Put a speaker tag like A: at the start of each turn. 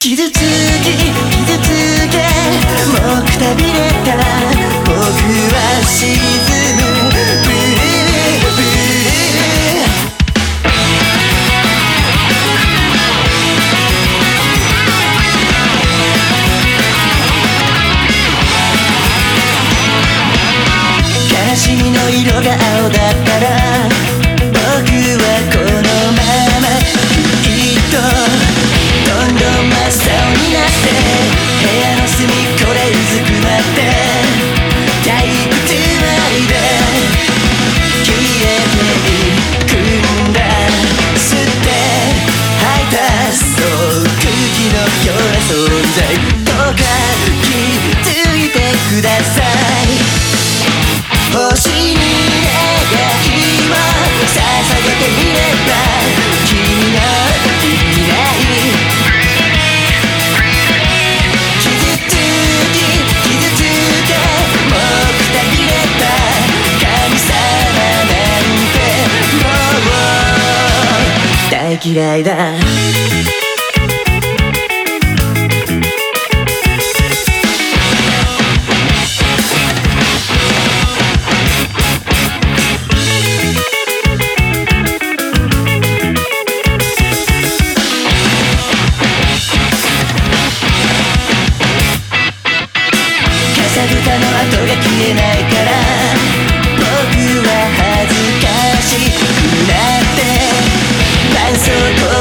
A: 傷つき傷つけもうくたびれた僕は沈む。ブルーブルー悲しみの色が青だったらような存在どうか気づいてください。星に願いを捧げてみれば君のいない。傷つき傷つけもうくたびれた神様なんてもう。大嫌いだ。good.